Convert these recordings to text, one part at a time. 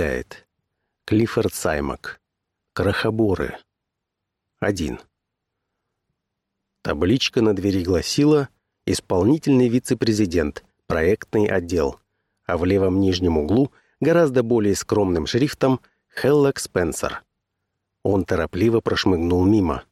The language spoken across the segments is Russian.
представляет Клиффорд Саймак Крохоборы 1 Табличка на двери гласила «Исполнительный вице-президент, проектный отдел», а в левом нижнем углу гораздо более скромным шрифтом «Хеллок Спенсер». Он торопливо прошмыгнул мимо.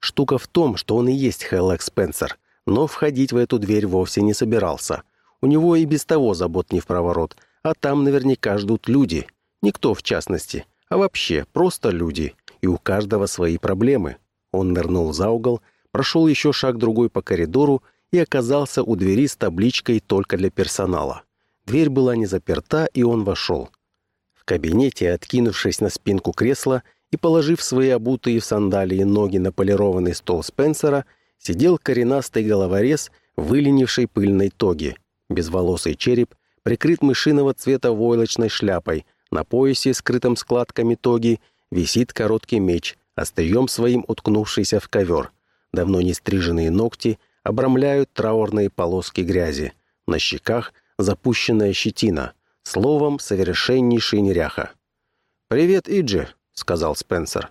Штука в том, что он и есть Хеллок Спенсер, но входить в эту дверь вовсе не собирался. У него и без того забот не в проворот — а там наверняка ждут люди. Никто в частности, а вообще просто люди. И у каждого свои проблемы. Он нырнул за угол, прошел еще шаг-другой по коридору и оказался у двери с табличкой «Только для персонала». Дверь была не заперта, и он вошел. В кабинете, откинувшись на спинку кресла и положив свои обутые в сандалии ноги на полированный стол Спенсера, сидел коренастый головорез, выленивший пыльной тоги. Безволосый череп прикрыт мышиного цвета войлочной шляпой, на поясе, скрытом складками тоги, висит короткий меч, острием своим уткнувшийся в ковер. Давно не стриженные ногти обрамляют траурные полоски грязи. На щеках запущенная щетина. Словом, совершеннейший неряха. «Привет, Иджи», — сказал Спенсер.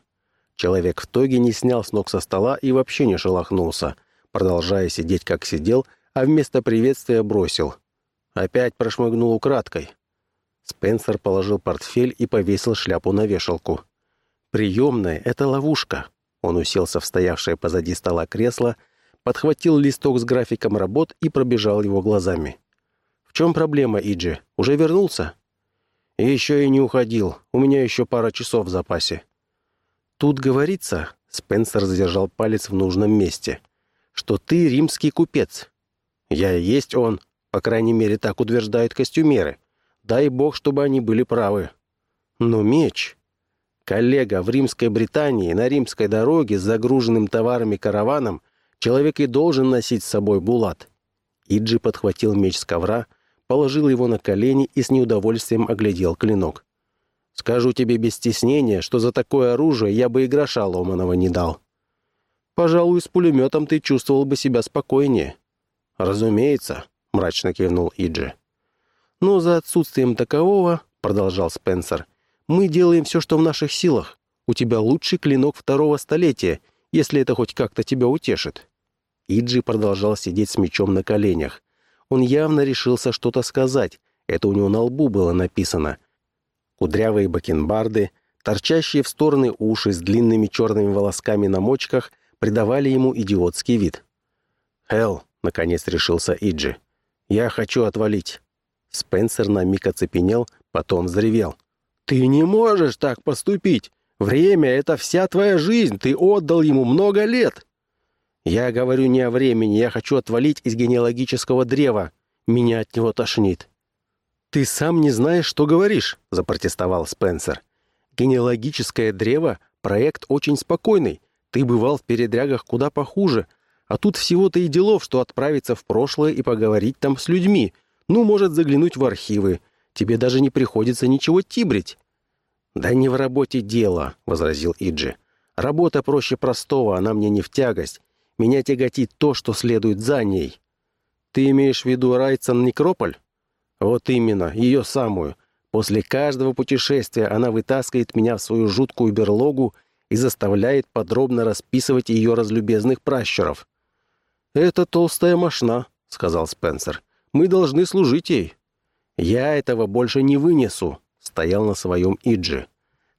Человек в тоге не снял с ног со стола и вообще не шелохнулся, продолжая сидеть, как сидел, а вместо приветствия бросил. Опять прошмыгнул украдкой. Спенсер положил портфель и повесил шляпу на вешалку. «Приемная — это ловушка». Он уселся в стоявшее позади стола кресло, подхватил листок с графиком работ и пробежал его глазами. «В чем проблема, Иджи? Уже вернулся?» «Еще и не уходил. У меня еще пара часов в запасе». «Тут говорится...» — Спенсер задержал палец в нужном месте. «Что ты римский купец». «Я и есть он», по крайней мере, так утверждают костюмеры. Дай бог, чтобы они были правы. Но меч... Коллега, в Римской Британии на римской дороге с загруженным товарами караваном человек и должен носить с собой булат. Иджи подхватил меч с ковра, положил его на колени и с неудовольствием оглядел клинок. «Скажу тебе без стеснения, что за такое оружие я бы и гроша ломаного не дал. Пожалуй, с пулеметом ты чувствовал бы себя спокойнее». «Разумеется», — мрачно кивнул Иджи. «Но за отсутствием такового, — продолжал Спенсер, — мы делаем все, что в наших силах. У тебя лучший клинок второго столетия, если это хоть как-то тебя утешит». Иджи продолжал сидеть с мечом на коленях. Он явно решился что-то сказать. Это у него на лбу было написано. Кудрявые бакенбарды, торчащие в стороны уши с длинными черными волосками на мочках придавали ему идиотский вид. «Хелл», — наконец решился Иджи, я хочу отвалить». Спенсер на миг оцепенел, потом взревел. «Ты не можешь так поступить! Время — это вся твоя жизнь, ты отдал ему много лет!» «Я говорю не о времени, я хочу отвалить из генеалогического древа. Меня от него тошнит». «Ты сам не знаешь, что говоришь», — запротестовал Спенсер. «Генеалогическое древо — проект очень спокойный. Ты бывал в передрягах куда похуже, а тут всего-то и делов, что отправиться в прошлое и поговорить там с людьми. Ну, может, заглянуть в архивы. Тебе даже не приходится ничего тибрить». «Да не в работе дело», — возразил Иджи. «Работа проще простого, она мне не в тягость. Меня тяготит то, что следует за ней». «Ты имеешь в виду Райцен Некрополь?» «Вот именно, ее самую. После каждого путешествия она вытаскивает меня в свою жуткую берлогу и заставляет подробно расписывать ее разлюбезных пращуров. «Это толстая мошна», — сказал Спенсер. «Мы должны служить ей». «Я этого больше не вынесу», — стоял на своем Иджи.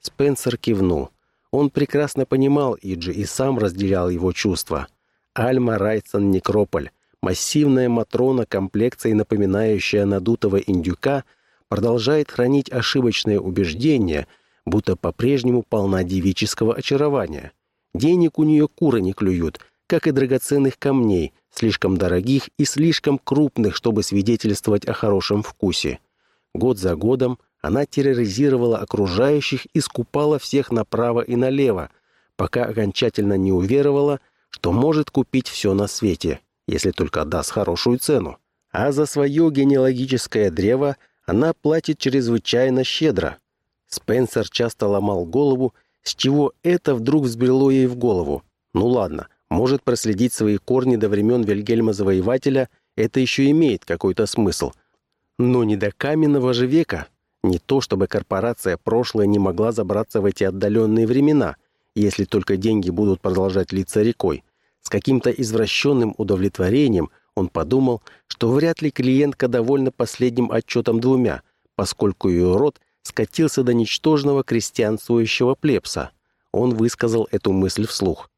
Спенсер кивнул. Он прекрасно понимал Иджи и сам разделял его чувства. Альма Райсон Некрополь, массивная матрона комплекцией, напоминающая надутого индюка, продолжает хранить ошибочное убеждение, будто по-прежнему полна девического очарования. Денег у нее куры не клюют — как и драгоценных камней, слишком дорогих и слишком крупных, чтобы свидетельствовать о хорошем вкусе. Год за годом она терроризировала окружающих и скупала всех направо и налево, пока окончательно не уверовала, что может купить все на свете, если только даст хорошую цену. А за свое генеалогическое древо она платит чрезвычайно щедро. Спенсер часто ломал голову, с чего это вдруг взбрело ей в голову. Ну ладно, может проследить свои корни до времен Вильгельма Завоевателя, это еще имеет какой-то смысл. Но не до каменного же века. Не то чтобы корпорация прошлое не могла забраться в эти отдаленные времена, если только деньги будут продолжать литься рекой. С каким-то извращенным удовлетворением он подумал, что вряд ли клиентка довольна последним отчетом двумя, поскольку ее род скатился до ничтожного крестьянствующего плебса. Он высказал эту мысль вслух.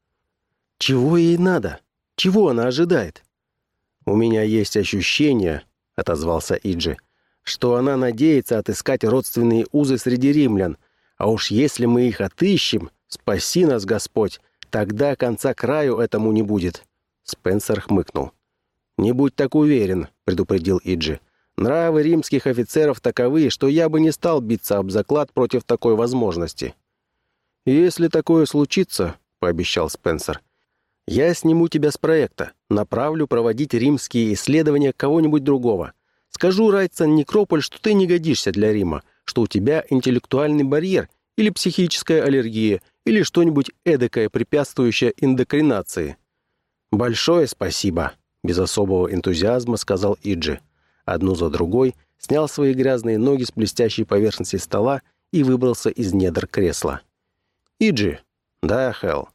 «Чего ей надо? Чего она ожидает?» «У меня есть ощущение», — отозвался Иджи, что она надеется отыскать родственные узы среди римлян. А уж если мы их отыщем, спаси нас, Господь, тогда конца краю этому не будет». Спенсер хмыкнул. «Не будь так уверен», — предупредил Иджи. «Нравы римских офицеров таковы, что я бы не стал биться об заклад против такой возможности». «Если такое случится», — пообещал Спенсер, «я сниму тебя с проекта, направлю проводить римские исследования кого-нибудь другого. Скажу Райтсон Некрополь, что ты не годишься для Рима, что у тебя интеллектуальный барьер или психическая аллергия, или что-нибудь эдакое, препятствующее эндокринации». «Большое спасибо», — без особого энтузиазма сказал Иджи. Одну за другой снял свои грязные ноги с блестящей поверхности стола и выбрался из недр кресла. «Иджи?» «Да, Хелл.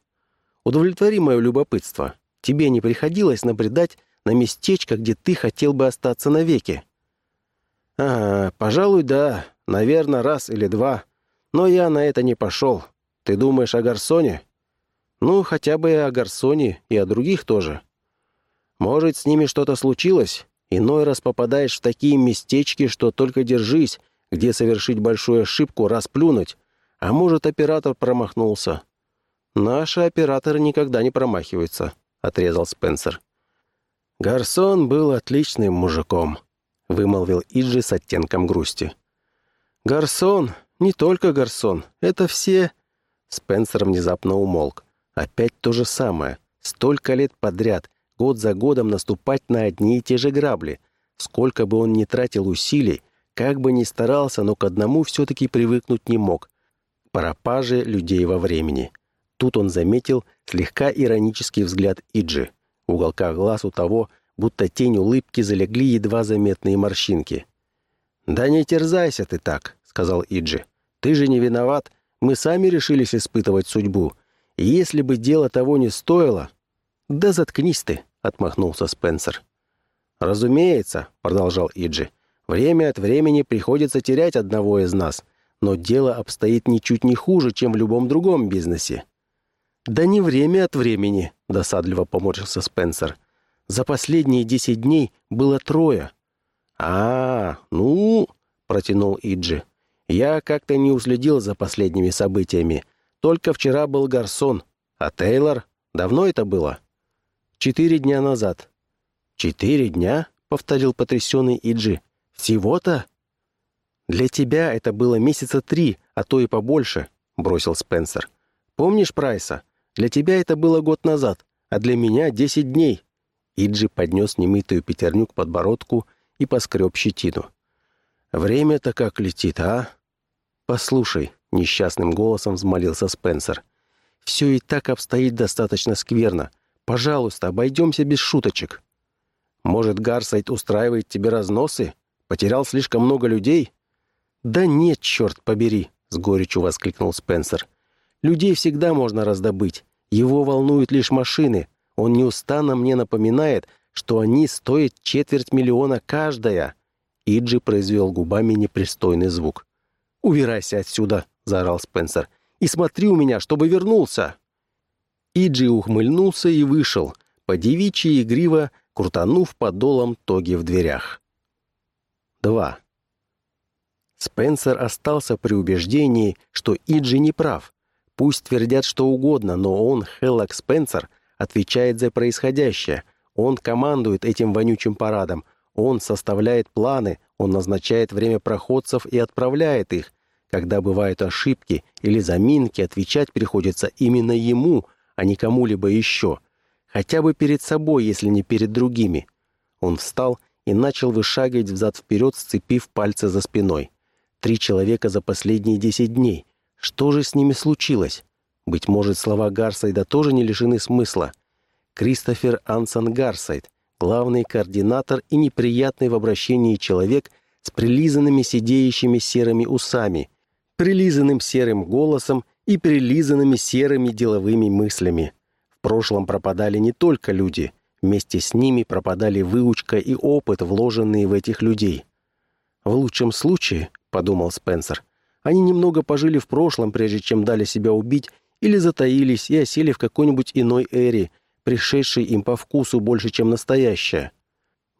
Удовлетвори мое любопытство. Тебе не приходилось набредать на местечко, где ты хотел бы остаться навеки?» «Ага, пожалуй, да. Наверное, раз или два. Но я на это не пошел. Ты думаешь о Гарсоне?» «Ну, хотя бы и о Гарсоне, и о других тоже. Может, с ними что-то случилось? Иной раз попадаешь в такие местечки, что только держись, где совершить большую ошибку, расплюнуть. А может, оператор промахнулся?» «Наши операторы никогда не промахиваются», — отрезал Спенсер. «Гарсон был отличным мужиком», вымолвил Иджи с оттенком грусти. «Гарсон! Не только Гарсон! Это все...» Спенсер внезапно умолк. Опять то же самое. Столько лет подряд, год за годом наступать на одни и те же грабли. Сколько бы он ни тратил усилий, как бы ни старался, но к одному все-таки привыкнуть не мог. Пропаже людей во времени. Тут он заметил слегка иронический взгляд Иджи. В уголках глаз у того будто тень улыбки залегли едва заметные морщинки. «Да не терзайся ты так», — сказал Иджи. «Ты же не виноват. Мы сами решились испытывать судьбу. И если бы дело того не стоило...» «Да заткнись ты», — отмахнулся Спенсер. «Разумеется», — продолжал Иджи, — «время от времени приходится терять одного из нас, но дело обстоит ничуть не хуже, чем в любом другом бизнесе». «Да не время от времени», — досадливо поморщился Спенсер. За последние десять дней было трое». «А, ну...» — протянул Иджи. «Я как-то не уследил за последними событиями. Только вчера был Гарсон. А Тейлор? Давно это было?» «Четыре дня назад». «Четыре дня?» — повторил потрясенный Иджи. «Всего-то?» «Для тебя это было месяца три, а то и побольше», — бросил Спенсер. «Помнишь Прайса? Для тебя это было год назад, а для меня десять дней. Иджи поднес немытую пятерню к подбородку и поскреб щетину. «Время-то как летит, а?» «Послушай», — несчастным голосом взмолился Спенсер. «Все и так обстоит достаточно скверно. Пожалуйста, обойдемся без шуточек». «Может, Гарсайт устраивает тебе разносы? Потерял слишком много людей?» «Да нет, черт побери!» — с горечью воскликнул Спенсер. «Людей всегда можно раздобыть. Его волнуют лишь машины, он неустанно мне напоминает, что они стоят четверть миллиона каждая». Иджи произвел губами непристойный звук. «Убирайся отсюда!» — заорал Спенсер. «И смотри у меня, чтобы вернулся!» Иджи ухмыльнулся и вышел, по девичьи игриво, крутанув подолом тоги в дверях. 2. Спенсер остался при убеждении, что Иджи не прав. Пусть твердят что угодно, но он, Хеллок Спенсер — отвечает за происходящее. Он командует этим вонючим парадом. Он составляет планы, он назначает время проходцев и отправляет их. Когда бывают ошибки или заминки, отвечать приходится именно ему, а не кому-либо еще. Хотя бы перед собой, если не перед другими. Он встал и начал вышагивать взад-вперед, сцепив пальцы за спиной. Три человека за последние десять дней. Что же с ними случилось? Быть может, слова Гарсайда тоже не лишены смысла. Кристофер Ансон Гарсайд, главный координатор и неприятный в обращении человек, с прилизанными сидеющими серыми усами, прилизанным серым голосом и прилизанными серыми деловыми мыслями. В прошлом пропадали не только люди, вместе с ними пропадали выучка и опыт, вложенные в этих людей. «В лучшем случае», — подумал Спенсер, — «они немного пожили в прошлом, прежде чем дали себя убить, или затаились и осели в какой-нибудь иной эре, пришедшей им по вкусу больше, чем настоящая.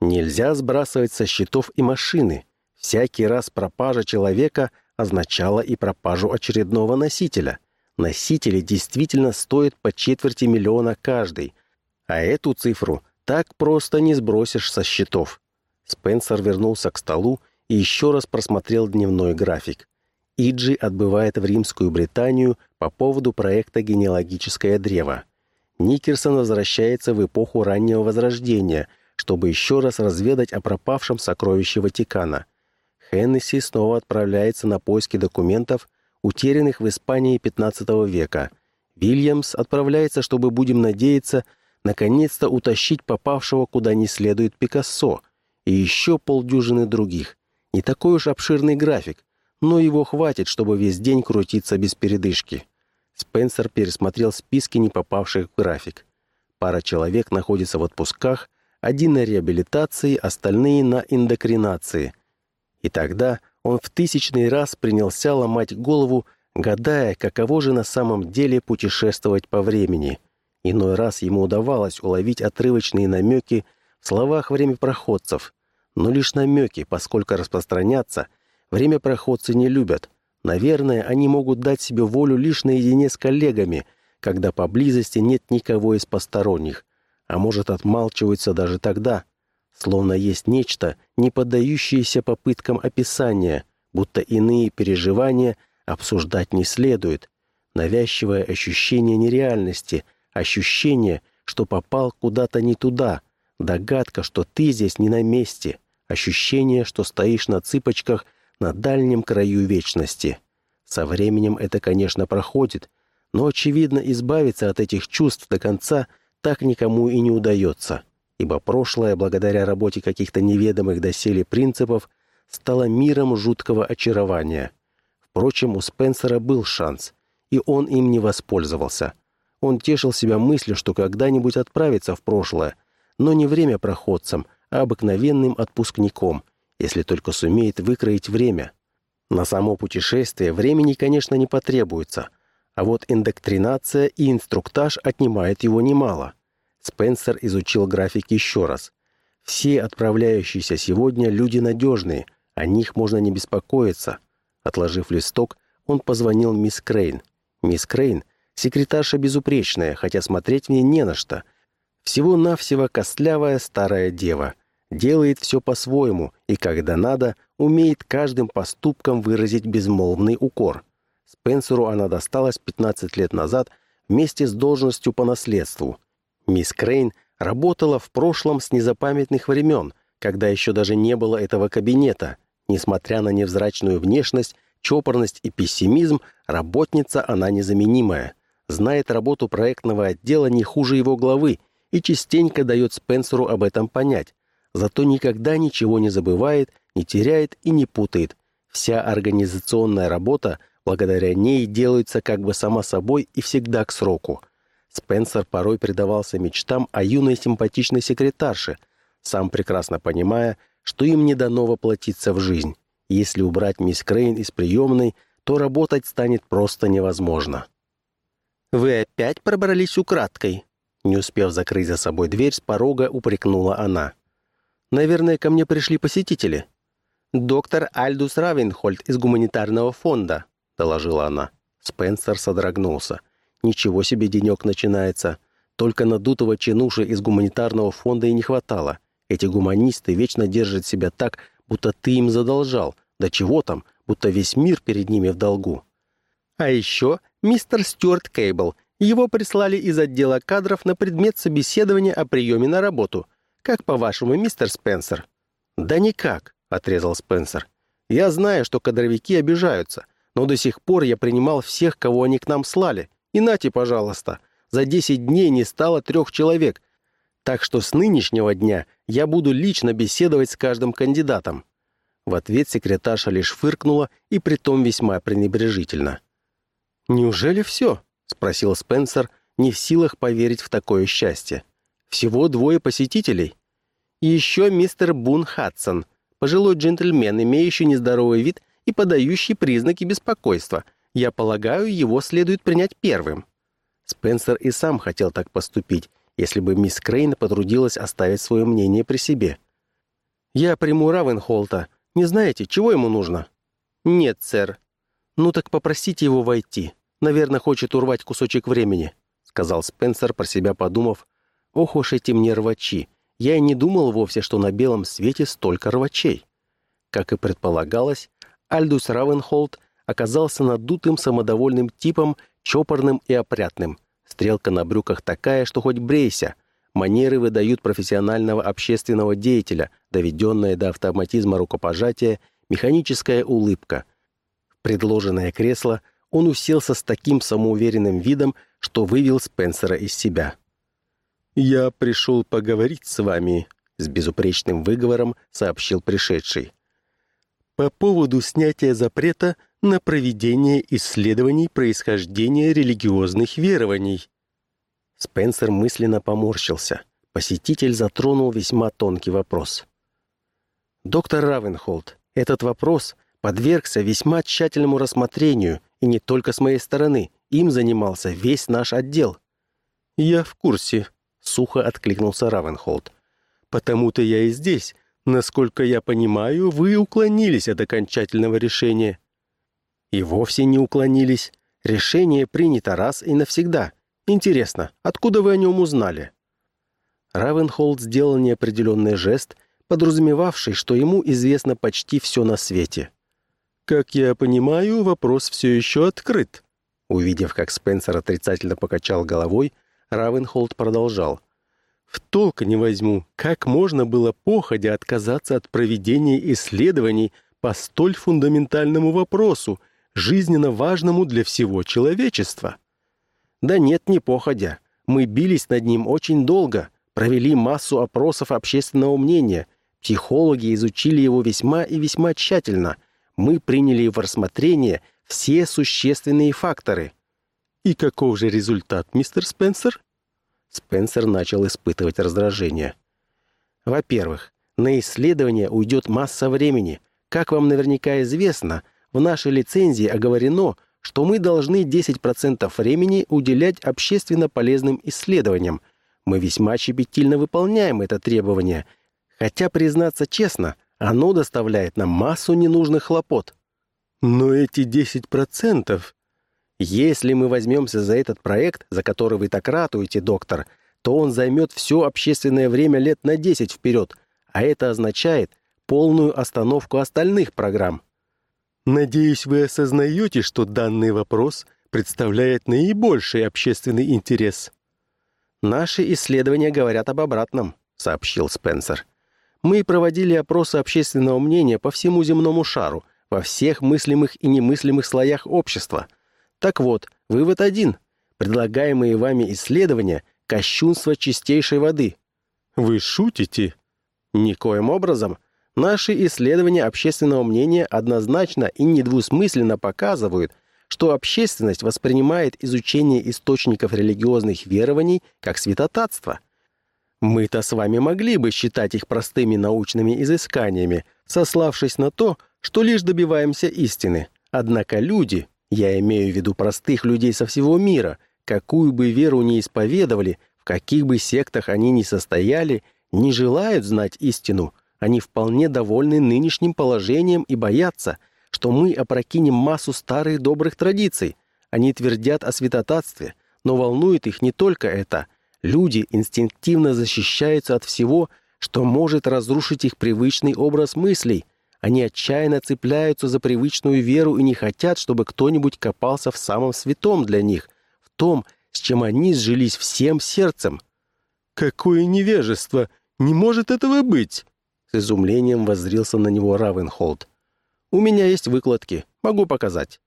Нельзя сбрасывать со счетов и машины. Всякий раз пропажа человека означала и пропажу очередного носителя. Носители действительно стоят по четверти миллиона каждый, а эту цифру так просто не сбросишь со счетов. Спенсер вернулся к столу и еще раз просмотрел дневной график. Иджи отбывает в Римскую Британию по поводу проекта «Генеалогическое древо». Никерсон возвращается в эпоху раннего Возрождения, чтобы еще раз разведать о пропавшем сокровище Ватикана. Хеннесси снова отправляется на поиски документов, утерянных в Испании XV века. Вильямс отправляется, чтобы, будем надеяться, наконец-то утащить попавшего куда не следует Пикассо и еще полдюжины других. Не такой уж обширный график, но его хватит, чтобы весь день крутиться без передышки. Спенсер пересмотрел списки не попавших в график. Пара человек находится в отпусках, один на реабилитации, остальные на индокринации. И тогда он в тысячный раз принялся ломать голову, гадая, каково же на самом деле путешествовать по времени. Иной раз ему удавалось уловить отрывочные намеки в словах времяпроходцев, но лишь намеки, поскольку распространяться времяпроходцы не любят. Наверное, они могут дать себе волю лишь наедине с коллегами, когда поблизости нет никого из посторонних, а может отмалчиваются даже тогда, словно есть нечто, не поддающееся попыткам описания, будто иные переживания обсуждать не следует. Навязчивое ощущение нереальности, ощущение, что попал куда-то не туда, догадка, что ты здесь не на месте, ощущение, что стоишь на цыпочках на дальнем краю вечности. Со временем это, конечно, проходит, но, очевидно, избавиться от этих чувств до конца так никому и не удается ибо прошлое, благодаря работе каких-то неведомых доселе принципов, стало миром жуткого очарования. Впрочем, у Спенсера был шанс, и он им не воспользовался. Он тешил себя мыслью, что когда-нибудь отправится в прошлое, но не время проходцем, а обыкновенным отпускником, если только сумеет выкроить время. На само путешествие времени, конечно, не потребуется, а вот индоктринация и инструктаж отнимают его немало – Спенсер изучил график еще раз. Все отправляющиеся сегодня люди надежные, о них можно не беспокоиться. Отложив листок, он позвонил мисс Крейн. Мисс Крейн — секретарша безупречная, хотя смотреть в ней не на что. Всего-навсего костлявая старая дева. Делает все по-своему и, когда надо, умеет каждым поступком выразить безмолвный укор. Спенсеру она досталась 15 лет назад вместе с должностью по наследству — Мисс Крейн работала в прошлом с незапамятных времен, когда еще даже не было этого кабинета. Несмотря на невзрачную внешность, чопорность и пессимизм, работница она незаменимая. Знает работу проектного отдела не хуже его главы и частенько дает Спенсеру об этом понять. Зато никогда ничего не забывает, не теряет и не путает. Вся организационная работа благодаря ней делается как бы сама собой и всегда к сроку – Спенсер порой предавался мечтам о юной симпатичной секретарше, сам прекрасно понимая, что им не дано воплотиться в жизнь. Если убрать мисс Крейн из приемной, то работать станет просто невозможно. «Вы опять пробрались украдкой?» Не успев закрыть за собой дверь, с порога упрекнула она. «Наверное, ко мне пришли посетители». «Доктор Альдус Равенхольд из гуманитарного фонда», — доложила она. Спенсер содрогнулся. Ничего себе денек начинается. Только надутого чинуши из гуманитарного фонда и не хватало. Эти гуманисты вечно держат себя так, будто ты им задолжал. Да чего там, будто весь мир перед ними в долгу. А еще мистер Стюарт Кейбл. Его прислали из отдела кадров на предмет собеседования о приеме на работу. Как по-вашему, мистер Спенсер? Да никак, отрезал Спенсер. Я знаю, что кадровики обижаются, но до сих пор я принимал всех, кого они к нам слали. И нате, пожалуйста, за 10 дней не стало трех человек, так что с нынешнего дня я буду лично беседовать с каждым кандидатом. В ответ секретарша лишь фыркнула и притом весьма пренебрежительно. «Неужели все?» — спросил Спенсер, не в силах поверить в такое счастье. «Всего двое посетителей?» «И еще мистер Бун Хадсон, пожилой джентльмен, имеющий нездоровый вид и подающий признаки беспокойства. Я полагаю, его следует принять первым». Спенсер и сам хотел так поступить, если бы мисс Крейн потрудилась оставить свое мнение при себе. «Я приму Равенхолта. Не знаете, чего ему нужно?» «Нет, сэр». «Ну так попросите его войти. Наверное, хочет урвать кусочек времени», — сказал Спенсер, про себя подумав. «Ох уж эти мне рвачи. Я и не думал вовсе, что на белом свете столько рвачей». Как и предполагалось, Альдус Равенхолд оказался надутым самодовольным типом, чопорным и опрятным. Стрелка на брюках такая, что хоть брейся. Манеры выдают профессионального общественного деятеля, доведенная до автоматизма рукопожатия, механическая улыбка. В предложенное кресло он уселся с таким самоуверенным видом, что вывел Спенсера из себя. «Я пришел поговорить с вами», — с безупречным выговором сообщил пришедший. «По поводу снятия запрета на проведение исследований происхождения религиозных верований». Спенсер мысленно поморщился. Посетитель затронул весьма тонкий вопрос. «Доктор Равенхолд, этот вопрос подвергся весьма тщательному рассмотрению, и не только с моей стороны. Им занимался весь наш отдел». «Я в курсе», — сухо откликнулся Равенхолд. «Потому-то я и здесь. Насколько я понимаю, вы уклонились от окончательного решения». «И вовсе не уклонились. Решение принято раз и навсегда. Интересно, откуда вы о нем узнали?» Равенхолд сделал неопределенный жест, подразумевавший, что ему известно почти все на свете. «Как я понимаю, вопрос все еще открыт». Увидев, как Спенсер отрицательно покачал головой, Равенхолд продолжал. «В толк не возьму, как можно было походя отказаться от проведения исследований по столь фундаментальному вопросу, жизненно важному для всего человечества?» Да нет, не походя. Мы бились над ним очень долго, провели массу опросов общественного мнения. Психологи изучили его весьма и весьма тщательно. Мы приняли в рассмотрение все существенные факторы. И каков же результат, мистер Спенсер? Спенсер начал испытывать раздражение. Во-первых, на исследование уйдет масса времени. Как вам наверняка известно, в нашей лицензии оговорено, что мы должны 10% времени уделять общественно полезным исследованиям. Мы весьма щепетильно выполняем это требование, хотя, признаться честно, оно доставляет нам массу ненужных хлопот. Но эти 10%... Если мы возьмемся за этот проект, за который вы так ратуете, доктор, то он займет все общественное время лет на 10 вперед, а это означает полную остановку остальных программ. Надеюсь, вы осознаете, что данный вопрос представляет наибольший общественный интерес. Наши исследования говорят об обратном, сообщил Спенсер. Мы проводили опросы общественного мнения по всему земному шару, во всех мыслимых и немыслимых слоях общества. Так вот, вывод один. Предлагаемые вами исследования – кощунство чистейшей воды. Вы шутите? Никоим образом. Наши исследования общественного мнения однозначно и недвусмысленно показывают, что общественность воспринимает изучение источников религиозных верований как святотатство. Мы-то с вами могли бы считать их простыми научными изысканиями, сославшись на то, что лишь добиваемся истины. Однако люди, я имею в виду простых людей со всего мира, какую бы веру ни исповедовали, в каких бы сектах они ни состояли, не желают знать истину, они вполне довольны нынешним положением и боятся, что мы опрокинем массу старых добрых традиций. Они твердят о святотатстве, но волнует их не только это. Люди инстинктивно защищаются от всего, что может разрушить их привычный образ мыслей. Они отчаянно цепляются за привычную веру и не хотят, чтобы кто-нибудь копался в самом святом для них, в том, с чем они сжились всем сердцем. «Какое невежество! Не может этого быть!» С изумлением воззрился на него Равенхолд. «У меня есть выкладки. Могу показать».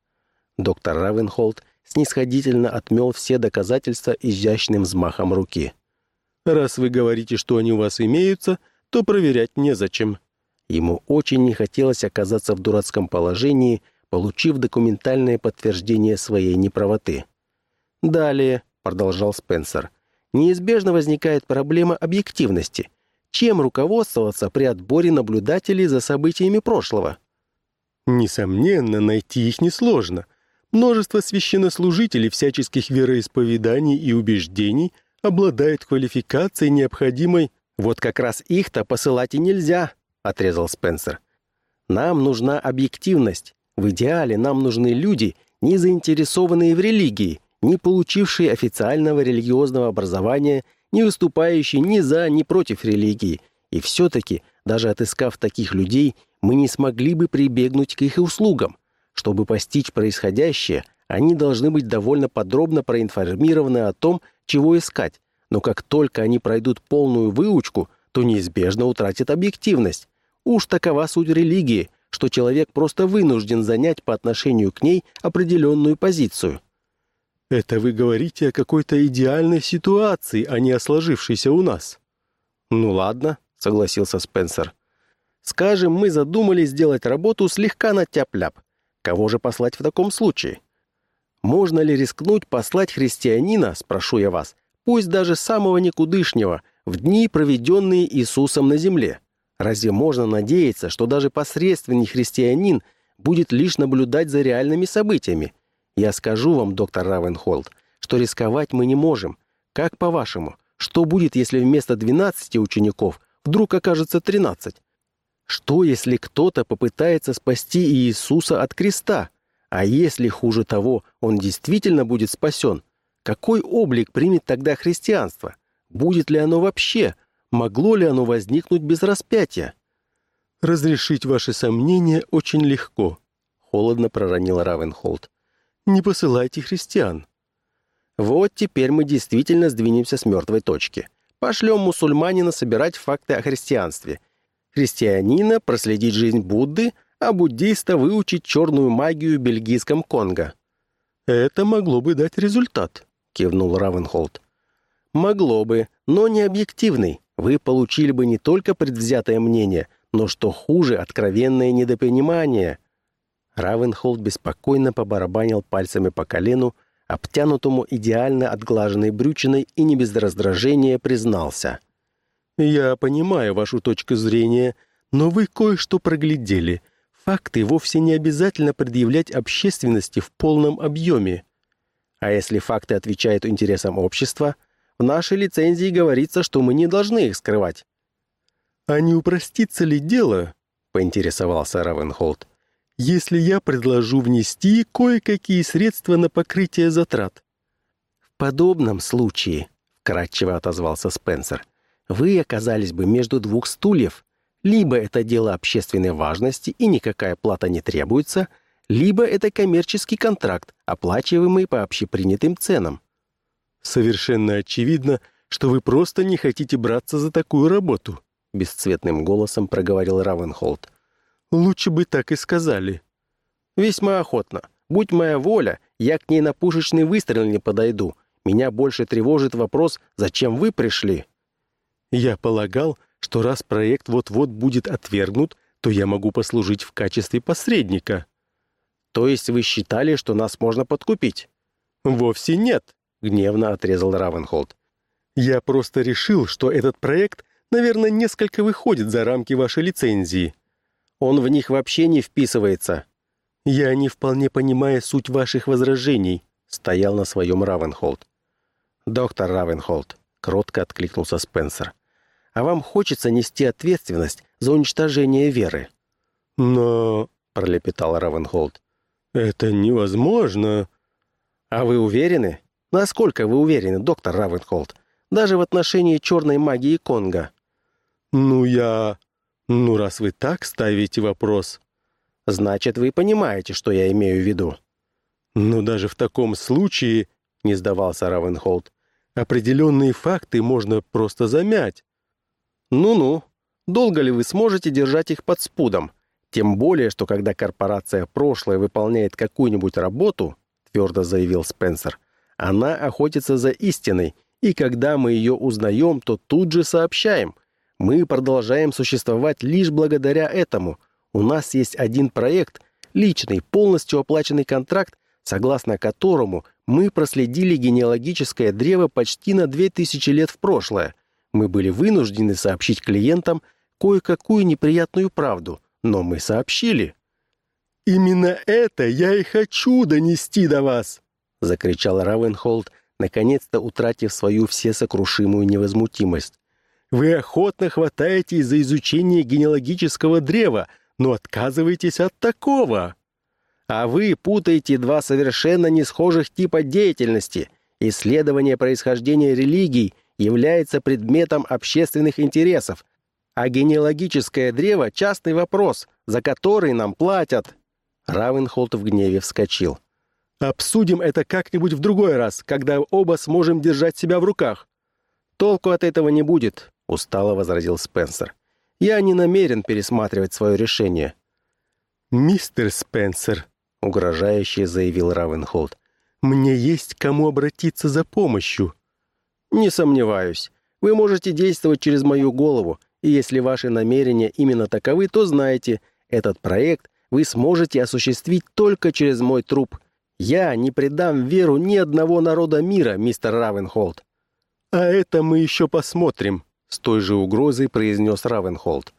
Доктор Равенхолд снисходительно отмел все доказательства изящным взмахом руки. «Раз вы говорите, что они у вас имеются, то проверять незачем. Ему очень не хотелось оказаться в дурацком положении, получив документальное подтверждение своей неправоты. «Далее», — продолжал Спенсер, — «неизбежно возникает проблема объективности. Чем руководствоваться при отборе наблюдателей за событиями прошлого?» «Несомненно, найти их несложно. Множество священнослужителей всяческих вероисповеданий и убеждений обладают квалификацией, необходимой «Вот как раз их-то посылать и нельзя», — отрезал Спенсер. «Нам нужна объективность. В идеале нам нужны люди, не заинтересованные в религии, не получившие официального религиозного образования, не выступающие ни за, ни против религии. И все-таки, даже отыскав таких людей, мы не смогли бы прибегнуть к их услугам. Чтобы постичь происходящее, они должны быть довольно подробно проинформированы о том, чего искать, но как только они пройдут полную выучку, то неизбежно утратят объективность. Уж такова суть религии, что человек просто вынужден занять по отношению к ней определенную позицию. «Это вы говорите о какой-то идеальной ситуации, а не о сложившейся у нас». «Ну ладно», — согласился Спенсер. «Скажем, мы задумали сделать работу слегка на тяп-ляп. Кого же послать в таком случае? Можно ли рискнуть послать христианина, спрошу я вас, пусть даже самого никудышнего, в дни, проведенные Иисусом на земле. Разве можно надеяться, что даже посредственный христианин будет лишь наблюдать за реальными событиями? Я скажу вам, доктор Равенхолд, что рисковать мы не можем. Как по-вашему, что будет, если вместо 12 учеников вдруг окажется 13? Что, если кто-то попытается спасти Иисуса от креста? А если, хуже того, он действительно будет спасен – какой облик примет тогда христианство? Будет ли оно вообще? Могло ли оно возникнуть без распятия? «Разрешить ваши сомнения очень легко», — холодно проронил Равенхолд. «Не посылайте христиан». «Вот теперь мы действительно сдвинемся с мертвой точки. Пошлем мусульманина собирать факты о христианстве. Христианина проследить жизнь Будды, а буддиста выучить черную магию бельгийском Конго». «Это могло бы дать результат», кивнул Равенхолд. «Могло бы, но не объективный. Вы получили бы не только предвзятое мнение, но, что хуже, откровенное недопонимание». Равенхолд беспокойно побарабанил пальцами по колену, обтянутому идеально отглаженной брючиной и не без раздражения признался. «Я понимаю вашу точку зрения, но вы кое-что проглядели. Факты вовсе не обязательно предъявлять общественности в полном объеме. А если факты отвечают интересам общества, в нашей лицензии говорится, что мы не должны их скрывать. «А не упростится ли дело?» — поинтересовался Равенхолд. «Если я предложу внести кое-какие средства на покрытие затрат?» «В подобном случае», — вкратчиво отозвался Спенсер, «вы оказались бы между двух стульев. Либо это дело общественной важности и никакая плата не требуется — либо это коммерческий контракт, оплачиваемый по общепринятым ценам. «Совершенно очевидно, что вы просто не хотите браться за такую работу», бесцветным голосом проговорил Равенхолд. «Лучше бы так и сказали». «Весьма охотно. Будь моя воля, я к ней на пушечный выстрел не подойду. Меня больше тревожит вопрос, зачем вы пришли?» «Я полагал, что раз проект вот-вот будет отвергнут, то я могу послужить в качестве посредника», то есть вы считали, что нас можно подкупить? Вовсе нет, гневно отрезал Равенхолд. Я просто решил, что этот проект, наверное, несколько выходит за рамки вашей лицензии. Он в них вообще не вписывается. Я не вполне понимаю суть ваших возражений, стоял на своем Равенхолд. Доктор Равенхолд, кротко откликнулся Спенсер. А вам хочется нести ответственность за уничтожение веры? Но, пролепетал Равенхолд, «Это невозможно». «А вы уверены? Насколько вы уверены, доктор Равенхолд? Даже в отношении черной магии Конга?» «Ну, я... Ну, раз вы так ставите вопрос...» «Значит, вы понимаете, что я имею в виду?» «Но даже в таком случае...» — не сдавался Равенхолд. «Определенные факты можно просто замять». «Ну-ну. Долго ли вы сможете держать их под спудом? Тем более, что когда корпорация прошлое выполняет какую-нибудь работу, твердо заявил Спенсер, она охотится за истиной, и когда мы ее узнаем, то тут же сообщаем. Мы продолжаем существовать лишь благодаря этому. У нас есть один проект, личный, полностью оплаченный контракт, согласно которому мы проследили генеалогическое древо почти на 2000 лет в прошлое. Мы были вынуждены сообщить клиентам кое-какую неприятную правду, но мы сообщили. «Именно это я и хочу донести до вас!» — закричал Равенхолд, наконец-то утратив свою всесокрушимую невозмутимость. «Вы охотно хватаетесь за изучение генеалогического древа, но отказываетесь от такого!» А вы путаете два совершенно не схожих типа деятельности. Исследование происхождения религий является предметом общественных интересов, а генеалогическое древо — частный вопрос, за который нам платят». Равенхолд в гневе вскочил. «Обсудим это как-нибудь в другой раз, когда оба сможем держать себя в руках». «Толку от этого не будет», — устало возразил Спенсер. «Я не намерен пересматривать свое решение». «Мистер Спенсер», угрожающе заявил Равенхолд. «Мне есть кому обратиться за помощью». «Не сомневаюсь. Вы можете действовать через мою голову, и если ваши намерения именно таковы, то знаете, этот проект вы сможете осуществить только через мой труп. Я не предам веру ни одного народа мира, мистер Равенхолд». «А это мы еще посмотрим», — с той же угрозой произнес Равенхолд.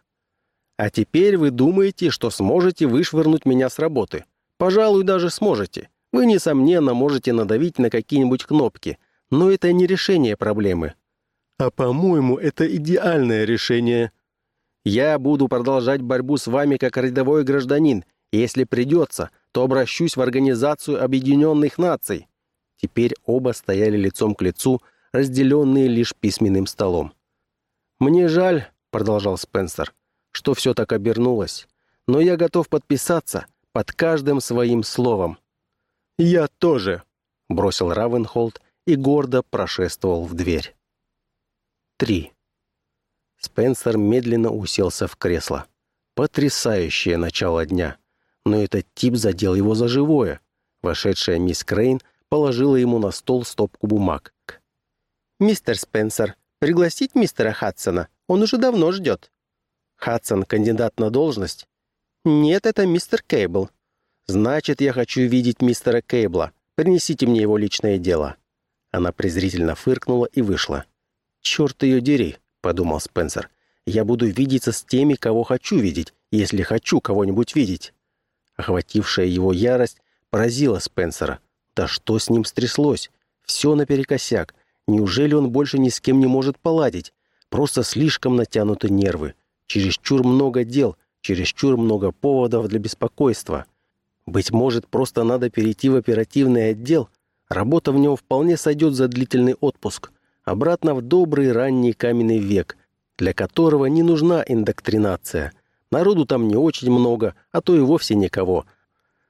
«А теперь вы думаете, что сможете вышвырнуть меня с работы?» Пожалуй, даже сможете. Вы, несомненно, можете надавить на какие-нибудь кнопки, но это не решение проблемы. А по-моему, это идеальное решение. Я буду продолжать борьбу с вами как рядовой гражданин, если придется, то обращусь в Организацию Объединенных Наций. Теперь оба стояли лицом к лицу, разделенные лишь письменным столом. «Мне жаль», — продолжал Спенсер, — «что все так обернулось, но я готов подписаться, под каждым своим словом. «Я тоже», — бросил Равенхолд и гордо прошествовал в дверь. 3. Спенсер медленно уселся в кресло. Потрясающее начало дня. Но этот тип задел его за живое. Вошедшая мисс Крейн положила ему на стол стопку бумаг. «Мистер Спенсер, пригласить мистера Хадсона? Он уже давно ждет». «Хадсон — кандидат на должность?» «Нет, это мистер Кейбл». «Значит, я хочу видеть мистера Кейбла. Принесите мне его личное дело». Она презрительно фыркнула и вышла. «Черт ее дери», — подумал Спенсер. «Я буду видеться с теми, кого хочу видеть, если хочу кого-нибудь видеть». Охватившая его ярость поразила Спенсера. Да что с ним стряслось? Все наперекосяк. Неужели он больше ни с кем не может поладить? Просто слишком натянуты нервы. Чересчур много дел, чересчур много поводов для беспокойства. Быть может, просто надо перейти в оперативный отдел. Работа в нем вполне сойдет за длительный отпуск. Обратно в добрый ранний каменный век, для которого не нужна индоктринация. Народу там не очень много, а то и вовсе никого.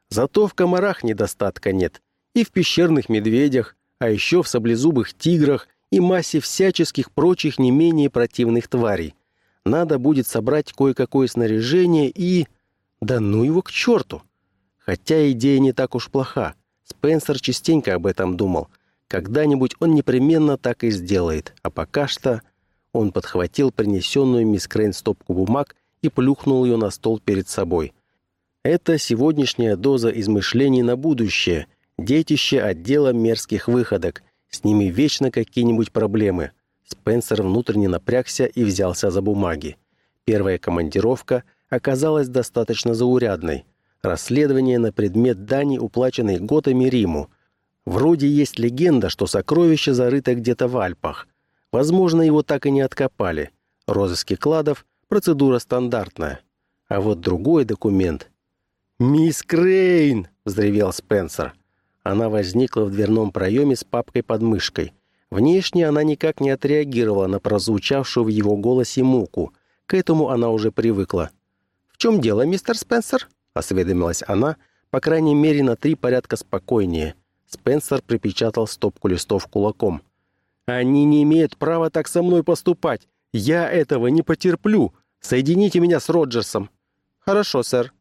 Зато в комарах недостатка нет. И в пещерных медведях, а еще в саблезубых тиграх и массе всяческих прочих не менее противных тварей – надо будет собрать кое-какое снаряжение и... Да ну его к черту! Хотя идея не так уж плоха. Спенсер частенько об этом думал. Когда-нибудь он непременно так и сделает. А пока что... Он подхватил принесенную мисс Крейн стопку бумаг и плюхнул ее на стол перед собой. Это сегодняшняя доза измышлений на будущее, детище отдела мерзких выходок. С ними вечно какие-нибудь проблемы. Спенсер внутренне напрягся и взялся за бумаги. Первая командировка оказалась достаточно заурядной. Расследование на предмет дани, уплаченной Готами Риму. Вроде есть легенда, что сокровище зарыто где-то в Альпах. Возможно, его так и не откопали. Розыски кладов – процедура стандартная. А вот другой документ. «Мисс Крейн!» – взревел Спенсер. Она возникла в дверном проеме с папкой под мышкой – Внешне она никак не отреагировала на прозвучавшую в его голосе муку. К этому она уже привыкла. «В чем дело, мистер Спенсер?» — осведомилась она, по крайней мере, на три порядка спокойнее. Спенсер припечатал стопку листов кулаком. «Они не имеют права так со мной поступать. Я этого не потерплю. Соедините меня с Роджерсом». «Хорошо, сэр».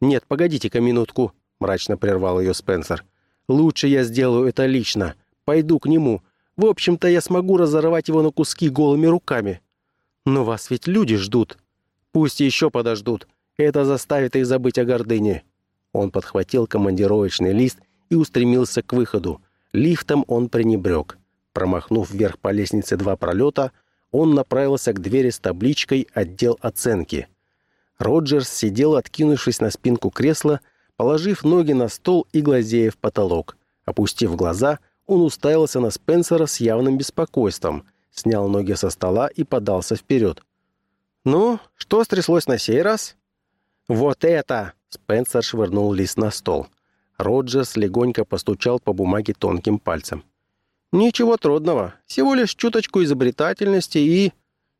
«Нет, погодите-ка минутку», — мрачно прервал ее Спенсер. «Лучше я сделаю это лично. Пойду к нему. В общем-то, я смогу разорвать его на куски голыми руками». «Но вас ведь люди ждут. Пусть еще подождут. Это заставит их забыть о гордыне». Он подхватил командировочный лист и устремился к выходу. Лифтом он пренебрег. Промахнув вверх по лестнице два пролета, он направился к двери с табличкой «Отдел оценки». Роджерс сидел, откинувшись на спинку кресла, положив ноги на стол и глазея в потолок. Опустив глаза, он уставился на Спенсера с явным беспокойством, снял ноги со стола и подался вперед. «Ну, что стряслось на сей раз?» «Вот это!» — Спенсер швырнул лист на стол. Роджерс легонько постучал по бумаге тонким пальцем. «Ничего трудного. Всего лишь чуточку изобретательности и...»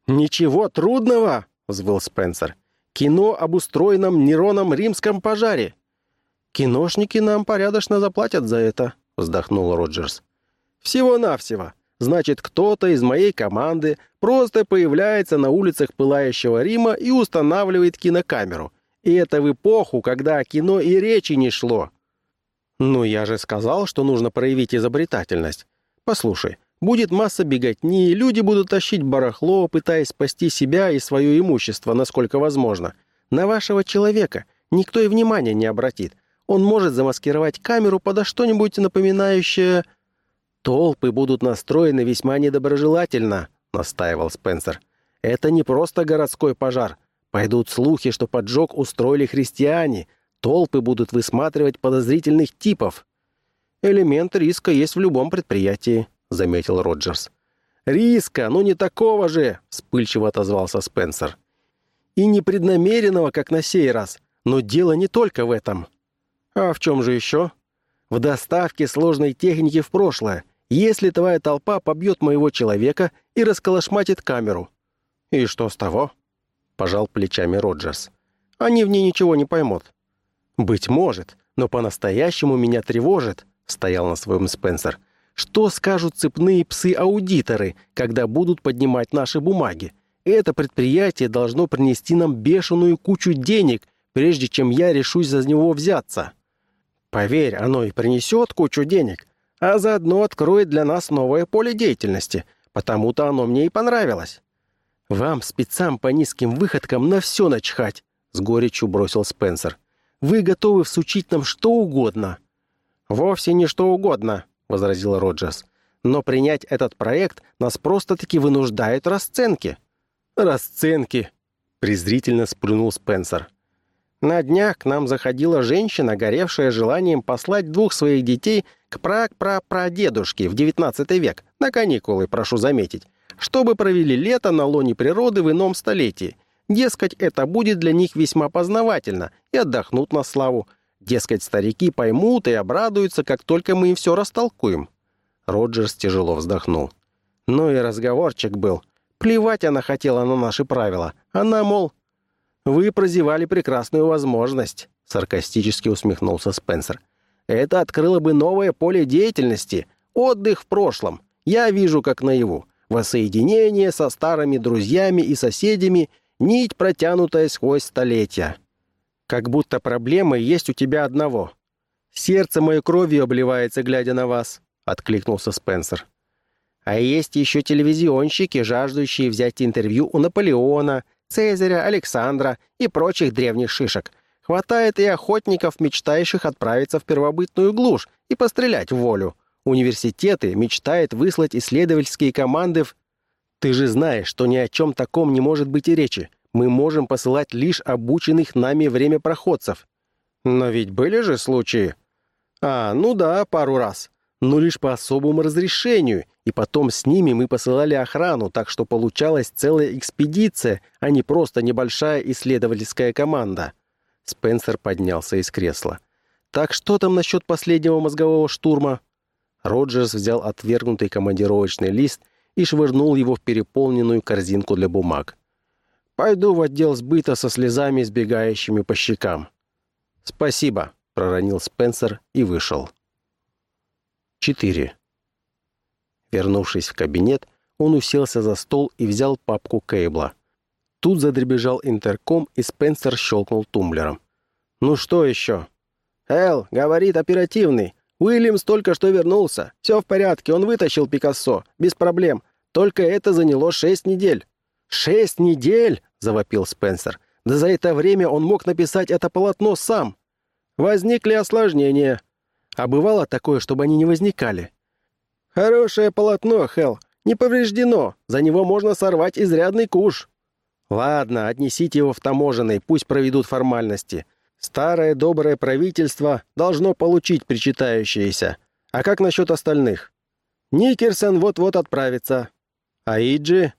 «Ничего трудного!» — взвыл Спенсер. «Кино об устроенном Нероном римском пожаре». «Киношники нам порядочно заплатят за это», — вздохнул Роджерс. «Всего-навсего. Значит, кто-то из моей команды просто появляется на улицах пылающего Рима и устанавливает кинокамеру. И это в эпоху, когда о кино и речи не шло». «Ну, я же сказал, что нужно проявить изобретательность. Послушай, будет масса беготни, люди будут тащить барахло, пытаясь спасти себя и свое имущество, насколько возможно. На вашего человека никто и внимания не обратит. Он может замаскировать камеру подо что-нибудь напоминающее... «Толпы будут настроены весьма недоброжелательно», — настаивал Спенсер. «Это не просто городской пожар. Пойдут слухи, что поджог устроили христиане. Толпы будут высматривать подозрительных типов». «Элемент риска есть в любом предприятии», — заметил Роджерс. «Риска, но не такого же!» — вспыльчиво отозвался Спенсер. «И непреднамеренного, как на сей раз. Но дело не только в этом». «А в чем же еще?» «В доставке сложной техники в прошлое если твоя толпа побьет моего человека и расколошматит камеру». «И что с того?» — пожал плечами Роджерс. «Они в ней ничего не поймут». «Быть может, но по-настоящему меня тревожит», — стоял на своем Спенсер. «Что скажут цепные псы-аудиторы, когда будут поднимать наши бумаги? Это предприятие должно принести нам бешеную кучу денег, прежде чем я решусь за него взяться». «Поверь, оно и принесет кучу денег, а заодно откроет для нас новое поле деятельности. Потому-то оно мне и понравилось». «Вам, спецам по низким выходкам, на все начхать», — с горечью бросил Спенсер. «Вы готовы всучить нам что угодно». «Вовсе не что угодно», — возразил Роджерс. «Но принять этот проект нас просто-таки вынуждают расценки». «Расценки», — презрительно сплюнул Спенсер. На днях к нам заходила женщина, горевшая желанием послать двух своих детей к пра-пра-прадедушке в XIX век, на каникулы, прошу заметить, чтобы провели лето на лоне природы в ином столетии. Дескать, это будет для них весьма познавательно и отдохнут на славу. Дескать, старики поймут и обрадуются, как только мы им все растолкуем. Роджерс тяжело вздохнул. Ну и разговорчик был. Плевать она хотела на наши правила. Она, мол, «Вы прозевали прекрасную возможность», — саркастически усмехнулся Спенсер. «Это открыло бы новое поле деятельности. Отдых в прошлом. Я вижу, как наяву. Воссоединение со старыми друзьями и соседями, нить, протянутая сквозь столетия. Как будто проблема есть у тебя одного. Сердце мое кровью обливается, глядя на вас», — откликнулся Спенсер. «А есть еще телевизионщики, жаждущие взять интервью у Наполеона, Цезаря, Александра и прочих древних шишек. Хватает и охотников, мечтающих отправиться в первобытную глушь и пострелять в волю. Университеты мечтают выслать исследовательские команды в... Ты же знаешь, что ни о чем таком не может быть и речи. Мы можем посылать лишь обученных нами времяпроходцев. Но ведь были же случаи. А, ну да, пару раз но лишь по особому разрешению, и потом с ними мы посылали охрану, так что получалась целая экспедиция, а не просто небольшая исследовательская команда. Спенсер поднялся из кресла. «Так что там насчет последнего мозгового штурма?» Роджерс взял отвергнутый командировочный лист и швырнул его в переполненную корзинку для бумаг. «Пойду в отдел сбыта со слезами, сбегающими по щекам». «Спасибо», — проронил Спенсер и вышел. 4. Вернувшись в кабинет, он уселся за стол и взял папку Кейбла. Тут задребежал интерком, и Спенсер щелкнул тумблером. «Ну что еще?» «Эл, говорит оперативный. Уильямс только что вернулся. Все в порядке, он вытащил Пикассо. Без проблем. Только это заняло шесть недель». «Шесть недель!» — завопил Спенсер. «Да за это время он мог написать это полотно сам!» «Возникли осложнения!» «А бывало такое, чтобы они не возникали?» «Хорошее полотно, Хелл, не повреждено, за него можно сорвать изрядный куш». «Ладно, отнесите его в таможенный, пусть проведут формальности. Старое доброе правительство должно получить причитающееся. А как насчет остальных?» «Никерсон вот-вот отправится». «А Иджи?»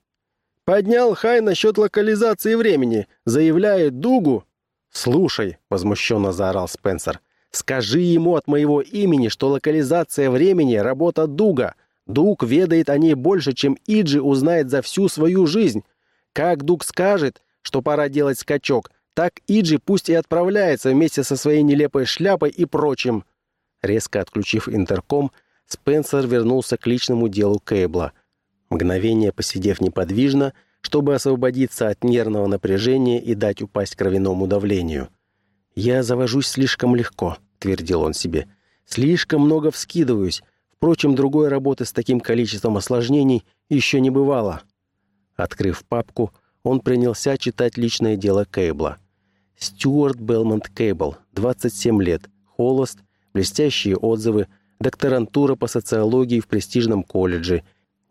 «Поднял хай насчет локализации времени, заявляет Дугу». «Слушай», — возмущенно заорал Спенсер, «скажи ему от моего имени, что локализация времени — работа Дуга. Дуг ведает о ней больше, чем Иджи узнает за всю свою жизнь. Как Дуг скажет, что пора делать скачок, так Иджи пусть и отправляется вместе со своей нелепой шляпой и прочим». Резко отключив интерком, Спенсер вернулся к личному делу Кейбла. Мгновение посидев неподвижно, чтобы освободиться от нервного напряжения и дать упасть кровяному давлению. «Я завожусь слишком легко», — твердил он себе. «Слишком много вскидываюсь. Впрочем, другой работы с таким количеством осложнений еще не бывало». Открыв папку, он принялся читать личное дело Кейбла. Стюарт Белмонт Кейбл, 27 лет, холост, блестящие отзывы, докторантура по социологии в престижном колледже,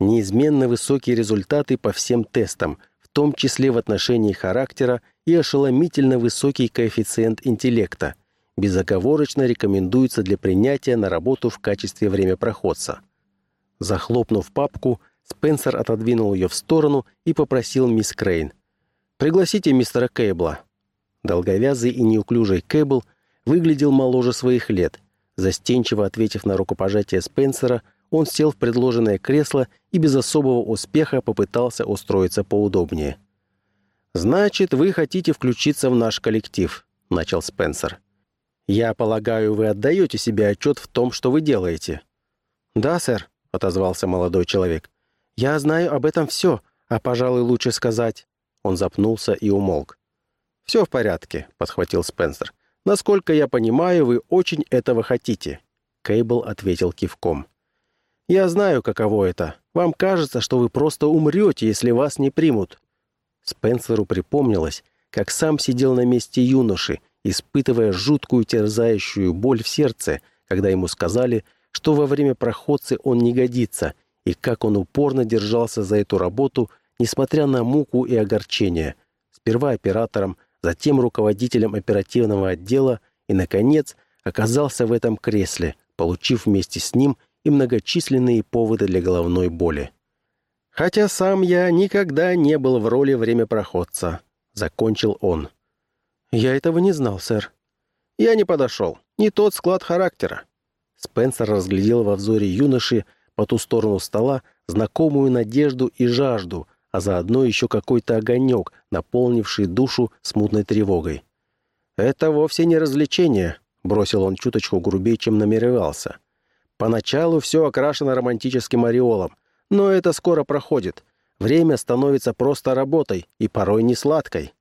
неизменно высокие результаты по всем тестам, в том числе в отношении характера и ошеломительно высокий коэффициент интеллекта. Безоговорочно рекомендуется для принятия на работу в качестве времяпроходца. Захлопнув папку, Спенсер отодвинул ее в сторону и попросил мисс Крейн. «Пригласите мистера Кейбла». Долговязый и неуклюжий Кэбл выглядел моложе своих лет. Застенчиво ответив на рукопожатие Спенсера, он сел в предложенное кресло и без особого успеха попытался устроиться поудобнее. «Значит, вы хотите включиться в наш коллектив», — начал Спенсер. «Я полагаю, вы отдаете себе отчет в том, что вы делаете?» «Да, сэр», — отозвался молодой человек. «Я знаю об этом все, а, пожалуй, лучше сказать...» Он запнулся и умолк. «Все в порядке», — подхватил Спенсер. «Насколько я понимаю, вы очень этого хотите». Кейбл ответил кивком. «Я знаю, каково это. Вам кажется, что вы просто умрете, если вас не примут». Спенсеру припомнилось, как сам сидел на месте юноши, испытывая жуткую терзающую боль в сердце, когда ему сказали, что во время проходцы он не годится, и как он упорно держался за эту работу, несмотря на муку и огорчение. Сперва оператором, затем руководителем оперативного отдела и, наконец, оказался в этом кресле, получив вместе с ним и многочисленные поводы для головной боли. «Хотя сам я никогда не был в роли времяпроходца», — закончил он. «Я этого не знал, сэр». «Я не подошел. Не тот склад характера». Спенсер разглядел во взоре юноши по ту сторону стола знакомую надежду и жажду, а заодно еще какой-то огонек, наполнивший душу смутной тревогой. «Это вовсе не развлечение», — бросил он чуточку грубее, чем намеревался. «Поначалу все окрашено романтическим ореолом, но это скоро проходит. Время становится просто работой и порой не сладкой».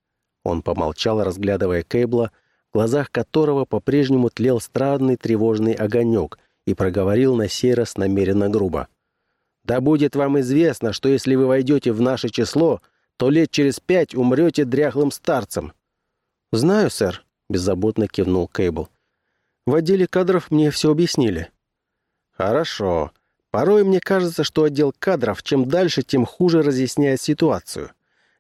Он помолчал, разглядывая Кейбла, в глазах которого по-прежнему тлел странный тревожный огонек, и проговорил на сей раз намеренно грубо. Да будет вам известно, что если вы войдете в наше число, то лет через пять умрете дряхлым старцем». «Знаю, сэр», — беззаботно кивнул Кейбл. «В отделе кадров мне все объяснили». «Хорошо. Порой мне кажется, что отдел кадров чем дальше, тем хуже разъясняет ситуацию.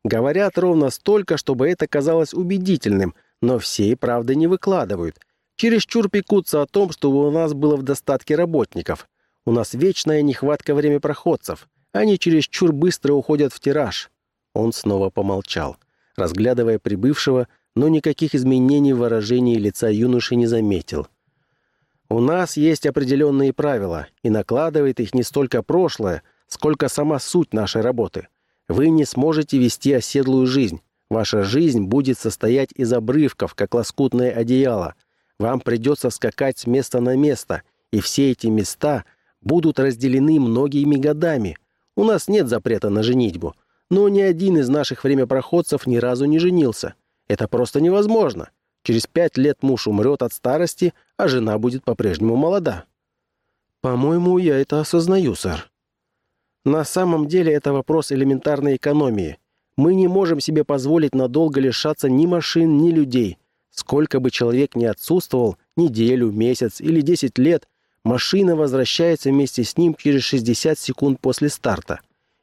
Говорят ровно столько, чтобы это казалось убедительным, но всей правды не выкладывают. Чересчур пекутся о том, чтобы у нас было в достатке работников. У нас вечная нехватка времяпроходцев. Они чересчур быстро уходят в тираж». Он снова помолчал, разглядывая прибывшего, но никаких изменений в выражении лица юноши не заметил. «У нас есть определенные правила, и накладывает их не столько прошлое, сколько сама суть нашей работы. Вы не сможете вести оседлую жизнь. Ваша жизнь будет состоять из обрывков, как лоскутное одеяло. Вам придется скакать с места на место, и все эти места — будут разделены многими годами. У нас нет запрета на женитьбу, но ни один из наших времяпроходцев ни разу не женился. Это просто невозможно. Через пять лет муж умрет от старости, а жена будет по-прежнему молода. По-моему, я это осознаю, сэр. На самом деле это вопрос элементарной экономии. Мы не можем себе позволить надолго лишаться ни машин, ни людей. Сколько бы человек ни отсутствовал, неделю, месяц или 10 лет, машина возвращается вместе с ним через 60 секунд после старта.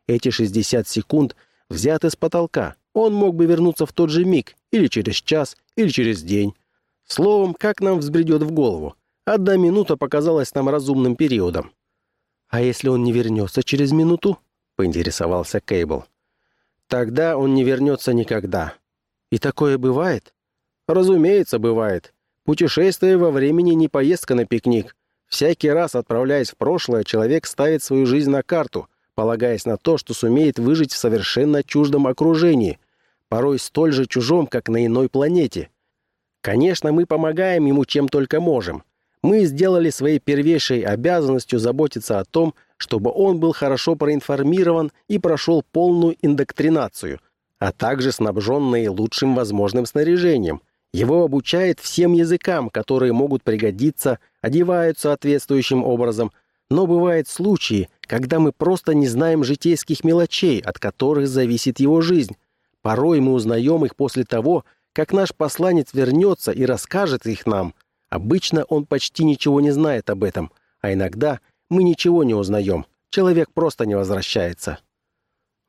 Эти 60 секунд взяты с потолка. Он мог бы вернуться в тот же миг, или через час, или через день. Словом, как нам взбредет в голову. Одна минута показалась нам разумным периодом. «А если он не вернется через минуту?» — поинтересовался Кейбл. «Тогда он не вернется никогда». «И такое бывает?» «Разумеется, бывает. Путешествие во времени не поездка на пикник. Всякий раз, отправляясь в прошлое, человек ставит свою жизнь на карту, полагаясь на то, что сумеет выжить в совершенно чуждом окружении, порой столь же чужом, как на иной планете. Конечно, мы помогаем ему чем только можем. Мы сделали своей первейшей обязанностью заботиться о том, чтобы он был хорошо проинформирован и прошел полную индоктринацию, а также снабжен наилучшим возможным снаряжением. Его обучают всем языкам, которые могут пригодиться, одевают соответствующим образом, но бывают случаи, когда мы просто не знаем житейских мелочей, от которых зависит его жизнь. Порой мы узнаем их после того, как наш посланец вернется и расскажет их нам. Обычно он почти ничего не знает об этом, а иногда мы ничего не узнаем. Человек просто не возвращается.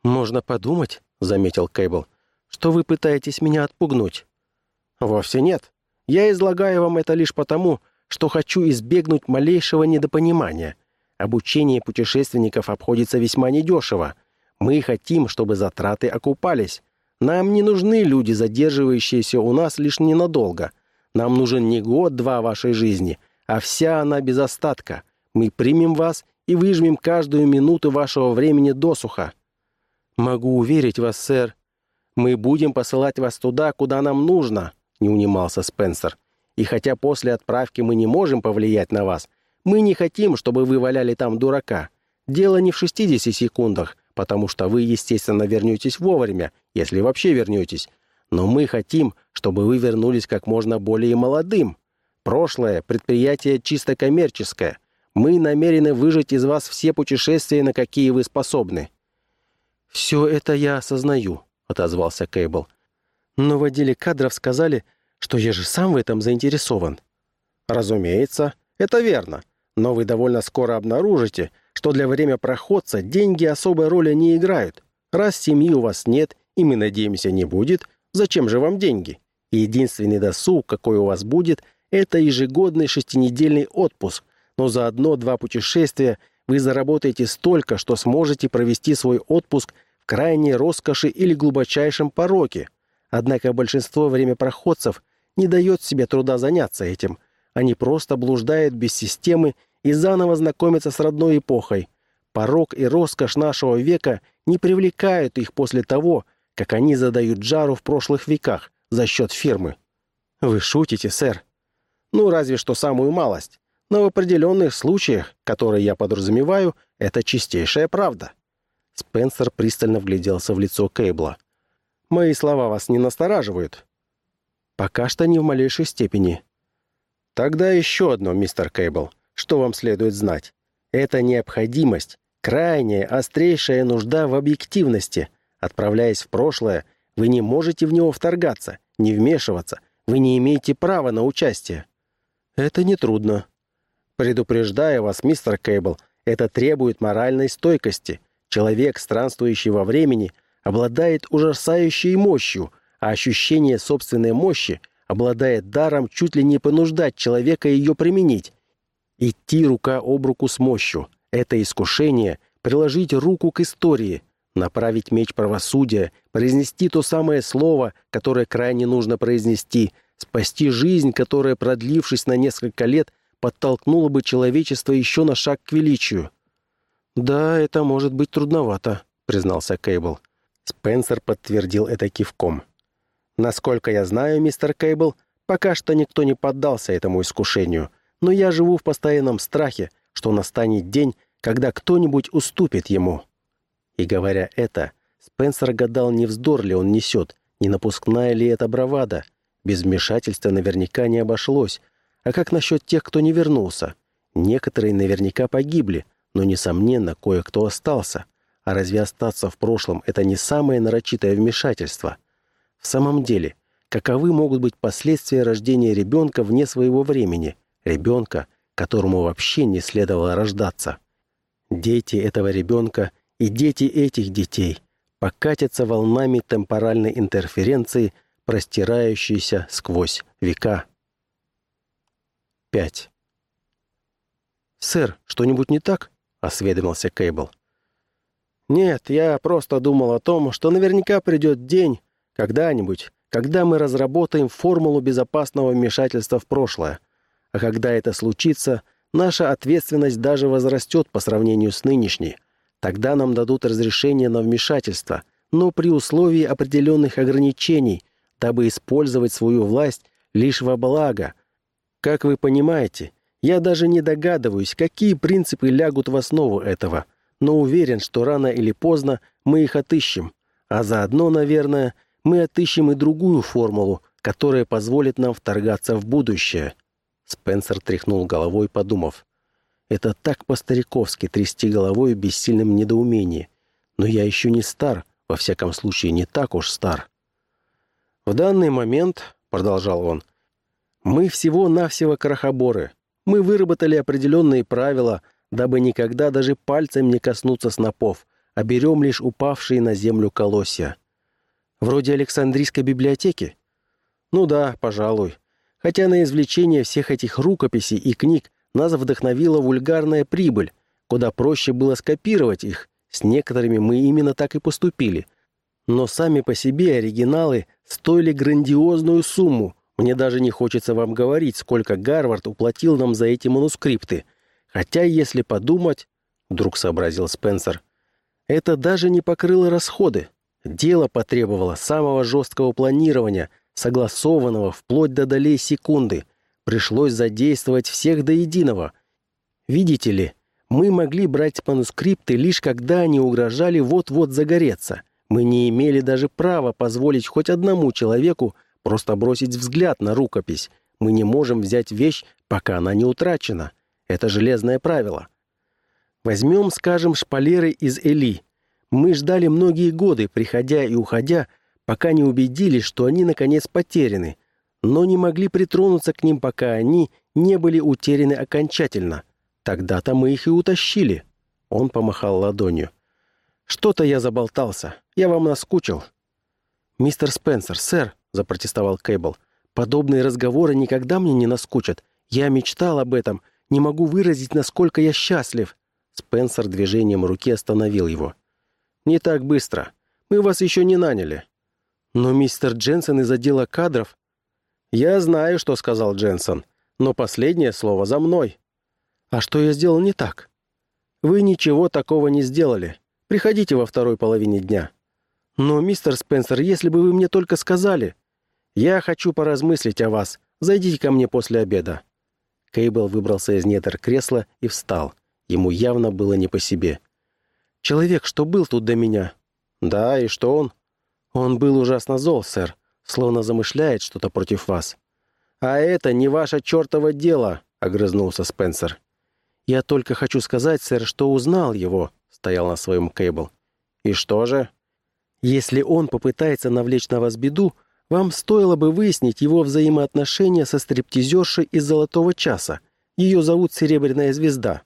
«Можно подумать», — заметил Кейбл, — «что вы пытаетесь меня отпугнуть». «Вовсе нет. Я излагаю вам это лишь потому, что хочу избегнуть малейшего недопонимания. Обучение путешественников обходится весьма недешево. Мы хотим, чтобы затраты окупались. Нам не нужны люди, задерживающиеся у нас лишь ненадолго. Нам нужен не год-два вашей жизни, а вся она без остатка. Мы примем вас и выжмем каждую минуту вашего времени досуха. Могу уверить вас, сэр, мы будем посылать вас туда, куда нам нужно, не унимался Спенсер. И хотя после отправки мы не можем повлиять на вас, мы не хотим, чтобы вы валяли там дурака. Дело не в 60 секундах, потому что вы, естественно, вернетесь вовремя, если вообще вернетесь. Но мы хотим, чтобы вы вернулись как можно более молодым. Прошлое — предприятие чисто коммерческое. Мы намерены выжать из вас все путешествия, на какие вы способны». «Все это я осознаю», — отозвался Кейбл. «Но в отделе кадров сказали, что я же сам в этом заинтересован». «Разумеется, это верно. Но вы довольно скоро обнаружите, что для время проходца деньги особой роли не играют. Раз семьи у вас нет, и мы надеемся не будет, зачем же вам деньги? Единственный досуг, какой у вас будет, это ежегодный шестинедельный отпуск, но за одно-два путешествия вы заработаете столько, что сможете провести свой отпуск в крайней роскоши или глубочайшем пороке. Однако большинство времяпроходцев не дает себе труда заняться этим. Они просто блуждают без системы и заново знакомиться с родной эпохой. Порог и роскошь нашего века не привлекают их после того, как они задают жару в прошлых веках за счет фирмы. Вы шутите, сэр? Ну, разве что самую малость. Но в определенных случаях, которые я подразумеваю, это чистейшая правда. Спенсер пристально вгляделся в лицо Кейбла. «Мои слова вас не настораживают?» «Пока что не в малейшей степени». «Тогда еще одно, мистер Кейбл что вам следует знать. Это необходимость, крайняя, острейшая нужда в объективности. Отправляясь в прошлое, вы не можете в него вторгаться, не вмешиваться, вы не имеете права на участие. Это нетрудно. Предупреждаю вас, мистер Кейбл, это требует моральной стойкости. Человек, странствующий во времени, обладает ужасающей мощью, а ощущение собственной мощи обладает даром чуть ли не понуждать человека ее применить, Идти рука об руку с мощью — это искушение, приложить руку к истории, направить меч правосудия, произнести то самое слово, которое крайне нужно произнести, спасти жизнь, которая, продлившись на несколько лет, подтолкнула бы человечество еще на шаг к величию. «Да, это может быть трудновато», — признался Кейбл. Спенсер подтвердил это кивком. «Насколько я знаю, мистер Кейбл, пока что никто не поддался этому искушению но я живу в постоянном страхе, что настанет день, когда кто-нибудь уступит ему». И говоря это, Спенсер гадал, не вздор ли он несет, не напускная ли это бравада. Без вмешательства наверняка не обошлось. А как насчет тех, кто не вернулся? Некоторые наверняка погибли, но, несомненно, кое-кто остался. А разве остаться в прошлом — это не самое нарочитое вмешательство? В самом деле, каковы могут быть последствия рождения ребенка вне своего времени, ребенка, которому вообще не следовало рождаться? Дети этого ребенка и дети этих детей покатятся волнами темпоральной интерференции, простирающейся сквозь века. 5. «Сэр, что-нибудь не так?» — осведомился Кейбл. «Нет, я просто думал о том, что наверняка придет день, когда-нибудь, когда мы разработаем формулу безопасного вмешательства в прошлое. А когда это случится, наша ответственность даже возрастет по сравнению с нынешней. Тогда нам дадут разрешение на вмешательство, но при условии определенных ограничений, дабы использовать свою власть лишь во благо. Как вы понимаете, я даже не догадываюсь, какие принципы лягут в основу этого, но уверен, что рано или поздно мы их отыщем, а заодно, наверное, мы отыщем и другую формулу, которая позволит нам вторгаться в будущее». Спенсер тряхнул головой, подумав. «Это так по-стариковски трясти головой в бессильном недоумении. Но я еще не стар, во всяком случае, не так уж стар». «В данный момент», — продолжал он, — «мы всего-навсего крохоборы, мы выработали определенные правила, дабы никогда даже пальцем не коснуться снопов, а берем лишь упавшие на землю колосья. Вроде Александрийской библиотеки? Ну да, пожалуй. Хотя на извлечение всех этих рукописей и книг нас вдохновила вульгарная прибыль, куда проще было скопировать их. С некоторыми мы именно так и поступили. Но сами по себе оригиналы стоили грандиозную сумму, мне даже не хочется вам говорить, сколько Гарвард уплатил нам за эти манускрипты. Хотя, если подумать, — вдруг сообразил Спенсер, — это даже не покрыло расходы. Дело потребовало самого жесткого планирования, согласованного вплоть до долей секунды. Пришлось задействовать всех до единого. Видите ли, мы могли брать манускрипты лишь когда они угрожали вот-вот загореться. Мы не имели даже права позволить хоть одному человеку Просто бросить взгляд на рукопись. Мы не можем взять вещь, пока она не утрачена. Это железное правило. Возьмем, скажем, шпалеры из Эли. Мы ждали многие годы, приходя и уходя, пока не убедились, что они, наконец, потеряны, но не могли притронуться к ним, пока они не были утеряны окончательно. Тогда-то мы их и утащили. Он помахал ладонью. «Что-то я заболтался. Я вам наскучил». «Мистер Спенсер, сэр», — запротестовал Кейбл. «Подобные разговоры никогда мне не наскучат. Я мечтал об этом. Не могу выразить, насколько я счастлив». Спенсер движением руки остановил его. «Не так быстро. Мы вас еще не наняли». «Но мистер Дженсен из отдела кадров...» «Я знаю, что сказал Дженсен, но последнее слово за мной». «А что я сделал не так?» «Вы ничего такого не сделали. Приходите во второй половине дня». «Но, мистер Спенсер, если бы вы мне только сказали...» «Я хочу поразмыслить о вас. Зайдите ко мне после обеда». Кейбл выбрался из недр кресла и встал. Ему явно было не по себе. «Человек, что был тут до меня?» «Да, и что он?» «Он был ужасно зол, сэр, словно замышляет что-то против вас». «А это не ваше чертово дело», — огрызнулся Спенсер. «Я только хочу сказать, сэр, что узнал его», — стоял на своем Кейбл. «И что же?» Если он попытается навлечь на вас беду, вам стоило бы выяснить его взаимоотношения со стриптизершей из «Золотого часа». Ее зовут Серебряная звезда».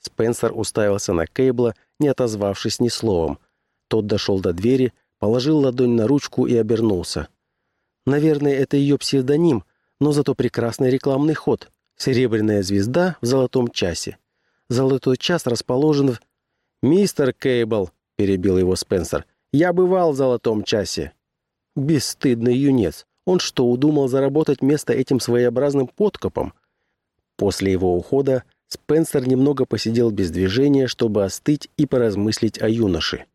Спенсер уставился на Кейбла, не отозвавшись ни словом. Тот дошел до двери, положил ладонь на ручку и обернулся. «Наверное, это ее псевдоним, но зато прекрасный рекламный ход. Серебряная звезда в «Золотом часе». «Золотой час» расположен в... «Мистер Кейбл», — перебил его Спенсер, — я бывал в золотом часе». Бесстыдный юнец. Он что, удумал заработать место этим своеобразным подкопом? После его ухода Спенсер немного посидел без движения, чтобы остыть и поразмыслить о юноше.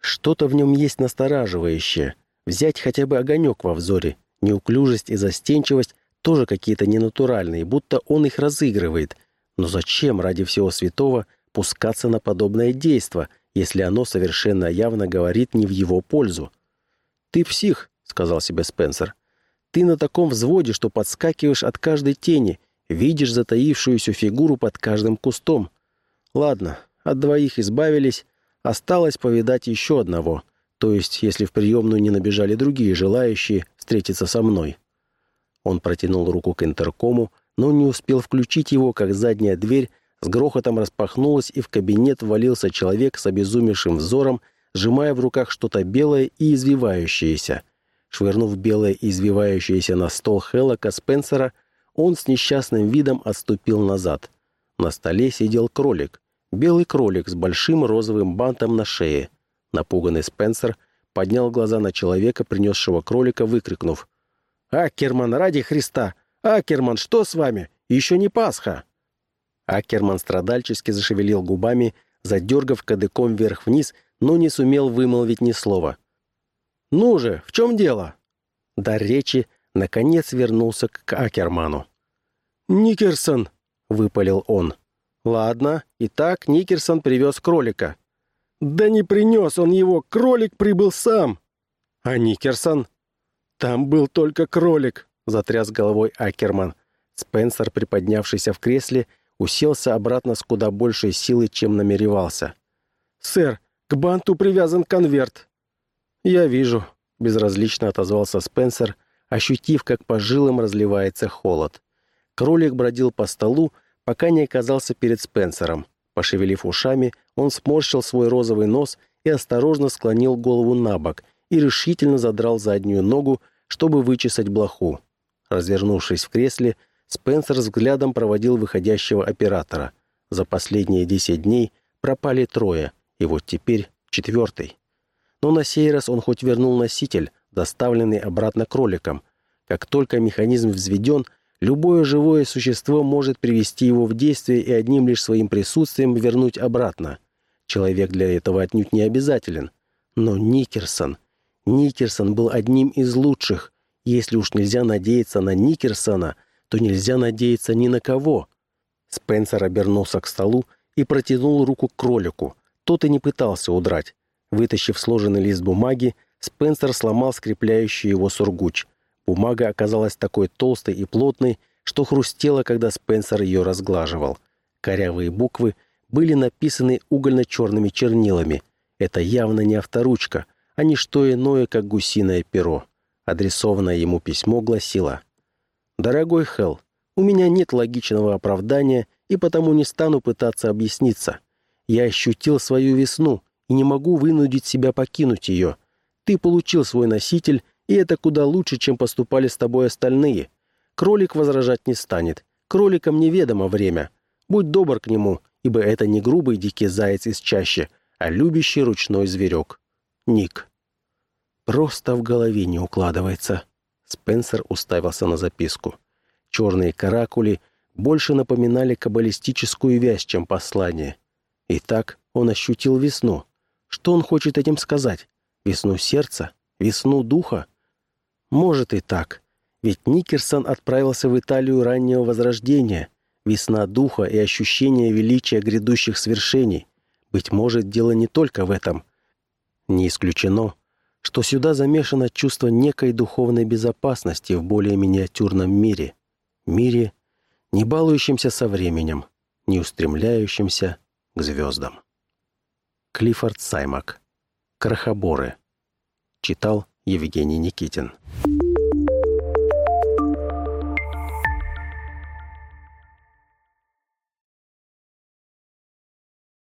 Что-то в нем есть настораживающее. Взять хотя бы огонек во взоре. Неуклюжесть и застенчивость тоже какие-то ненатуральные, будто он их разыгрывает. Но зачем ради всего святого пускаться на подобное действо, если оно совершенно явно говорит не в его пользу. «Ты псих», — сказал себе Спенсер. «Ты на таком взводе, что подскакиваешь от каждой тени, видишь затаившуюся фигуру под каждым кустом. Ладно, от двоих избавились, Осталось повидать еще одного, то есть, если в приемную не набежали другие желающие встретиться со мной. Он протянул руку к интеркому, но не успел включить его, как задняя дверь с грохотом распахнулась, и в кабинет ввалился человек с обезумевшим взором, сжимая в руках что-то белое и извивающееся. Швырнув белое и извивающееся на стол Хеллока Спенсера, он с несчастным видом отступил назад. На столе сидел кролик. Белый кролик с большим розовым бантом на шее. Напуганный Спенсер поднял глаза на человека, принесшего кролика, выкрикнув. «Акерман, ради Христа! Акерман, что с вами? Еще не Пасха!» Акерман страдальчески зашевелил губами, задергав кадыком вверх-вниз, но не сумел вымолвить ни слова. «Ну же, в чем дело?» Дар речи, наконец, вернулся к Акерману. «Никерсон!» — выпалил он. «Ладно, итак, Никерсон привез кролика». «Да не принес он его, кролик прибыл сам!» «А Никерсон?» «Там был только кролик», — затряс головой Акерман. Спенсер, приподнявшийся в кресле, уселся обратно с куда большей силой, чем намеревался. «Сэр, к банту привязан конверт». «Я вижу», — безразлично отозвался Спенсер, ощутив, как по жилам разливается холод. Кролик бродил по столу, пока не оказался перед Спенсером. Пошевелив ушами, он сморщил свой розовый нос и осторожно склонил голову на бок и решительно задрал заднюю ногу, чтобы вычесать блоху. Развернувшись в кресле, Спенсер взглядом проводил выходящего оператора. За последние десять дней пропали трое, и вот теперь четвертый. Но на сей раз он хоть вернул носитель, доставленный обратно кроликом. Как только механизм взведен, любое живое существо может привести его в действие и одним лишь своим присутствием вернуть обратно. Человек для этого отнюдь не обязателен. Но Никерсон... Никерсон был одним из лучших. Если уж нельзя надеяться на Никерсона — то нельзя надеяться ни на кого. Спенсер обернулся к столу и протянул руку к кролику. Тот и не пытался удрать. Вытащив сложенный лист бумаги, Спенсер сломал скрепляющий его сургуч. Бумага оказалась такой толстой и плотной, что хрустела, когда Спенсер ее разглаживал. Корявые буквы были написаны угольно-черными чернилами. Это явно не авторучка, а не что иное, как гусиное перо. Адресованное ему письмо гласило «Дорогой Хелл, у меня нет логичного оправдания, и потому не стану пытаться объясниться. Я ощутил свою весну и не могу вынудить себя покинуть ее. Ты получил свой носитель, и это куда лучше, чем поступали с тобой остальные. Кролик возражать не станет. Кроликам неведомо время. Будь добр к нему, ибо это не грубый дикий заяц из чащи, а любящий ручной зверек. Ник. Просто в голове не укладывается. Спенсер уставился на записку. Черные каракули больше напоминали каббалистическую вязь, чем послание. Итак, он ощутил весну. Что он хочет этим сказать? Весну сердца? Весну духа? Может и так. Ведь Никерсон отправился в Италию раннего Возрождения. Весна духа и ощущение величия грядущих свершений. Быть может, дело не только в этом. Не исключено, что сюда замешано чувство некой духовной безопасности в более миниатюрном мире. Мире, не балующемся со временем, не устремляющемся к звездам. Клиффорд Саймак. Крохоборы. Читал Евгений Никитин.